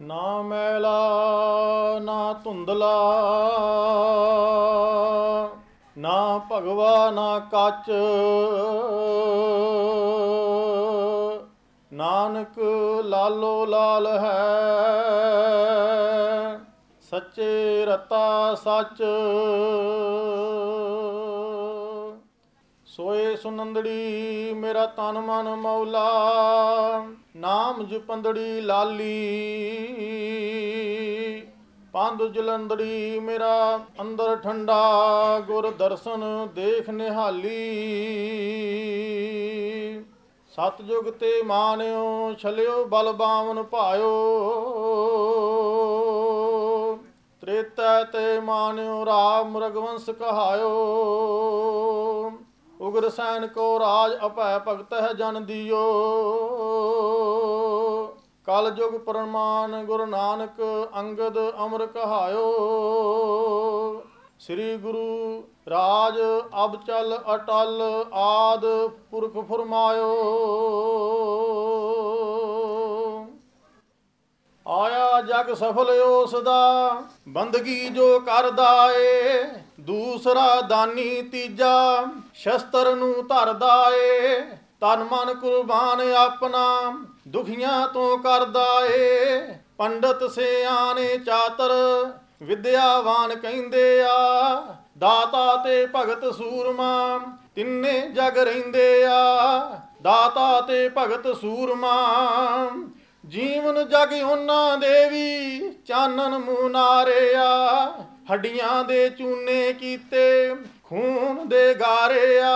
ਨਾ ਮੈਲਾ, ਨਾ ਧੁੰਦਲਾ, ਨਾ ਭਗਵਾ, ਨਾ ਕੱਚ। ਨਾਨਕ ਲਾਲੋ ਲਾਲ ਹੈ, ਸੱਚੇ ਰਤਾ ਸੱਚ। ਸੋਏ ਸੁਨੰਦੜੀ, ਮੇਰਾ ਤਨ ਮਨ ਮੌਲਾ। ਨਾਮ ਜਪੰਦੜੀ, ਲਾਲੀ। ਪੰਦ ਜਲੰਦੜੀ, ਮੇਰਾ ਅੰਦਰ ਠੰਡਾ। ਗੁਰ ਦਰਸ਼ਨ ਦੇਖ ਨਿਹਾਲੀ। ਸਤਜੁਗ ਤੇ ਮਾਨਿਓ, ਛਲਿਓ, ਬਲ ਬਾਵਨ ਭਾਇਓ। ਤ੍ਰੇਤਾ ਤੇ ਮਾਨਿਓ, ਰਾਮ ਰਗਵੰਸ ਕਹਾਇਓ। ਉਗਰ ਸੈਨ ਕੋ ਰਾਜ ਅਭੈ ਭਗਤ ਹੈ ਜਨ ਦਿਓ। ਕਲ ਜੁਗ ਪ੍ਰਮਾਨ ਗੁਰੂ ਨਾਨਕ ਅੰਗਦ ਅਮਰ ਕਹਾਇਓ ਸ੍ਰੀ ਗੁਰੂ ਰਾਜ ਅਬ ਚਲ ਅਟਲ ਆਦ ਪੁਰਖ ਫਰਮਾਇਓ। ਆਇਆ ਸਫਲ ਉਸ ਦਾ ਬੰਦਗੀ ਜੋ ਕਰਦਾ ਏ, ਦੂਸਰਾ ਦਾਨੀ ਤੀਜਾ ਸ਼ਸਤਰ ਨੂੰ ਧਰਦਾ ਏ ਤਨ ਮਨ ਕੁਰਬਾਨ ਆਪਣਾ ਦੁਖੀਆਂ ਤੋਂ ਕਰਦਾ ਏ, ਪੰਡਤ ਸਿਆਣੇ ਚਾਤਰ ਵਿਦਿਆਵਾਨ ਕਹਿੰਦੇ ਆ, ਦਾਤਾ ਤੇ ਭਗਤ ਸੂਰਮਾ ਤਿੰਨੇ ਜਗ ਰਹਿੰਦੇ ਆ, ਦਾਤਾ ਤੇ ਭਗਤ ਸੂਰਮਾ ਜੀਵਨ ਜਗ ਉਹਨਾਂ ਦੇ ਵੀ ਚਾਨਣ ਮੁਨਾਰਿਆ, ਹੱਡੀਆਂ ਦੇ ਚੂਨੇ ਕੀਤੇ, ਖੂਨ ਦੇ ਗਾਰਿਆ,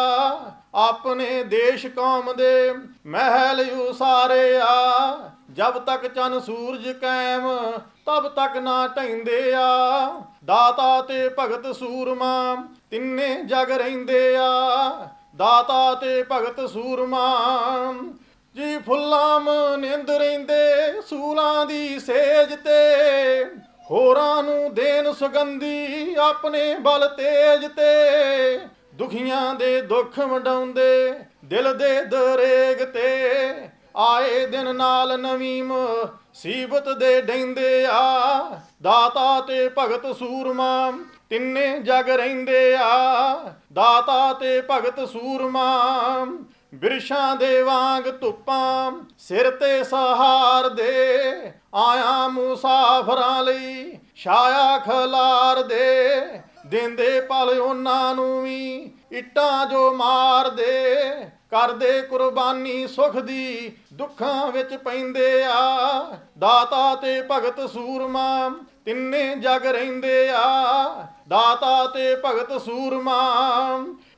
ਆਪਣੇ ਦੇਸ਼ ਕੌਮ ਦੇ ਮਹਿਲ ਉਸਾਰਿਆ। ਜਬ ਤੱਕ ਚੰਨ ਸੂਰਜ ਕੈਮ, ਤਬ ਤੱਕ ਨਾ ਢੈਂਦੇ ਆ ਦਾਤਾ ਤੇ ਭਗਤ ਸੂਰਮਾ, ਤਿੰਨੇ ਜਗ ਰਹਿੰਦੇ ਆ। ਦਾਤਾ ਤੇ ਭਗਤ ਸੂਰਮਾ ਜੀ ਫੁੱਲਾਂ ਮਨਿੰਦ ਰਹਿੰਦੇ, ਸੂਲਾਂ ਦੀ ਸੇਜ ਤੇ। ਹੋਰਾਂ ਨੂੰ ਦੇਨ ਸੁਗੰਧੀ ਆਪਣੇ ਬਲ ਤੇਜ ਤੇ। ਦੁਖੀਆਂ ਦੇ ਦੁੱਖ ਵਡਾਉਂਦੇ, ਦਿਲ ਦੇ ਦਰੇਗ ਤੇ। ਆਏ ਦਿਨ ਨਾਲ ਨਵੀਂ ਸੀਬਤ ਦੇ ਡੈਂਦੇ ਆ। ਦਾਤਾ ਤੇ ਭਗਤ ਸੂਰਮਾ ਤਿੰਨੇ ਜਗ ਰਹਿੰਦੇ ਆ। ਦਾਤਾ ਤੇ ਭਗਤ ਸੂਰਮਾ ਬਿਰਸ਼ਾਂ ਦੇ ਵਾਂਗ ਧੁੱਪਾਂ ਸਿਰ ਤੇ ਸਹਾਰ ਦੇ। ਆਇਆ ਮੁਸਾਫਰਾਂ ਲਈ ਛਾਇਆ ਖਲਾਰ ਦੇ। ਦਿੰਦੇ ਪਲ ਉਹਨਾਂ ਨੂੰ ਵੀ ਇੱਟਾਂ ਜੋ ਮਾਰ ਦੇ। ਕਰਦੇ ਕੁਰਬਾਨੀ ਸੁਖ ਦੀ ਦੁੱਖਾਂ ਵਿੱਚ ਪੈਂਦੇ ਆ। ਦਾਤਾ ਤੇ ਭਗਤ ਸੂਰਮਾ ਤਿੰਨੇ ਜਗ ਰਹਿੰਦੇ ਆ। ਦਾਤਾ ਤੇ ਭਗਤ ਸੂਰਮਾ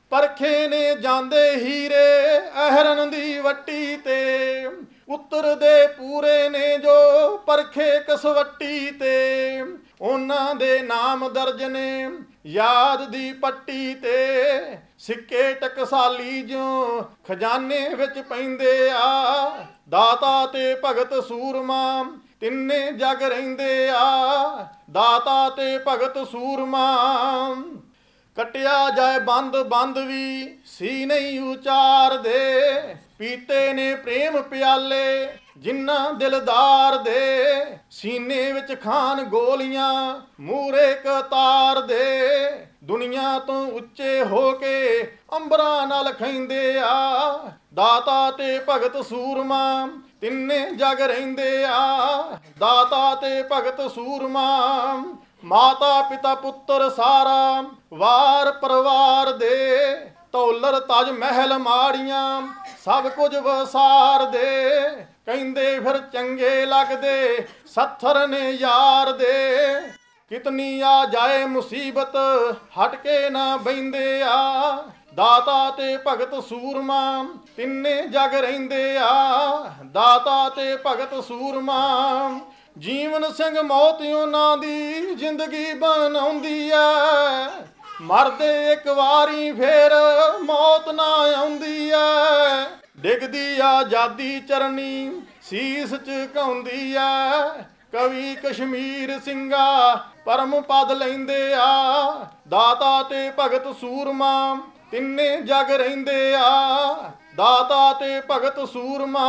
ਪਰਖੇ ਨੇ ਜਾਂਦੇ ਹੀਰੇ, ਅਹਰਨ ਦੀ ਵੱਟੀ ਤੇ। ਉਤਰਦੇ ਪੂਰੇ ਨੇ ਜੋ ਪਰਖੇ ਕਸਵੱਟੀ ਤੇ। ਉਹਨਾਂ ਦੇ ਨਾਮ ਦਰਜ ਨੇ ਯਾਦ ਦੀ ਪੱਟੀ ਤੇ। ਸਿੱਕੇ ਟਕਸਾਲੀ ਜਿਉ ਖਜ਼ਾਨੇ ਵਿੱਚ ਪੈਂਦੇ ਆ। ਦਾਤਾ ਤੇ ਭਗਤ ਸੂਰਮਾ, ਤਿੰਨੇ ਜਗ ਰਹਿੰਦੇ ਆ। ਦਾਤਾ ਤੇ ਭਗਤ ਸੂਰਮਾ। ਕਟਿਆ ਜਾਏ ਬੰਦ ਬੰਦ ਵੀ ਸੀ ਨਹੀਂ ਉਚਾਰ ਦੇ। ਪੀਤੇ ਨੇ ਪ੍ਰੇਮ ਪਿਆਲੇ ਜਿਨ੍ਹਾਂ ਦਿਲਦਾਰ ਦੇ। ਸੀਨੇ ਵਿੱਚ ਖਾਨ ਗੋਲੀਆਂ ਮੂਰੇ ਕਤਾਰ ਦੇ। ਦੁਨੀਆ ਤੋਂ ਉੱਚੇ ਹੋ ਕੇ ਅੰਬਰਾਂ ਨਾਲ ਖੈਂਦੇ ਆ। ਦਾਤਾ ਤੇ ਭਗਤ ਸੂਰਮਾ, ਤਿੰਨੇ ਜਗ ਰਹਿੰਦੇ ਆ। ਦਾਤਾ ਤੇ ਭਗਤ ਸੂਰਮਾ ਮਾਤਾ ਪਿਤਾ ਪੁੱਤਰ ਸਾਰਾ ਵਾਰ ਪਰਿਵਾਰ ਦੇ ਤੌਲਰ ਤਜ ਮਹਿਲ ਮਾੜੀਆਂ ਸਭ ਕੁਝ ਵਸਾਰ ਦੇ। ਕਹਿੰਦੇ ਫਿਰ ਚੰਗੇ ਲੱਗਦੇ, ਸੱਥਰ ਨੇ ਯਾਰ ਦੇ। ਕਿਤਨੀ ਆ ਜਾਏ ਮੁਸੀਬਤ, ਹਟ ਕੇ ਨਾ ਬੈੰਦੇ ਆ। ਦਾਤਾ ਤੇ ਭਗਤ ਸੂਰਮਾ ਤਿੰਨੇ ਜਗ ਰਹਿੰਦੇ ਆ। ਦਾਤਾ ਤੇ ਭਗਤ ਸੂਰਮਾ ਜੀਵਨ ਸਿੰਘ ਮੌਤ ਉਹਨਾਂ ਦੀ ਜ਼ਿੰਦਗੀ ਬਣਾਉਂਦੀ ਐ। ਮਰਦੇ ਇੱਕ ਵਾਰੀ ਫੇਰ ਮੌਤ ਨਾ ਆਉਂਦੀ ਐ। ਡਿੱਗਦੀ ਆਜ਼ਾਦੀ ਚਰਨੀ ਸੀਸ ਝੁਕਾਉਂਦੀ ਐ। ਕਵੀ ਕਸ਼ਮੀਰ ਸਿੰਘਾ ਪਰਮ ਪਦ ਲੈਂਦੇ ਆ। ਦਾਤਾ ਤੇ ਭਗਤ ਸੂਰਮਾ ਤਿੰਨੇ ਜਗ ਰਹਿੰਦੇ ਆ। ਦਾਤਾ ਤੇ ਭਗਤ ਸੂਰਮਾ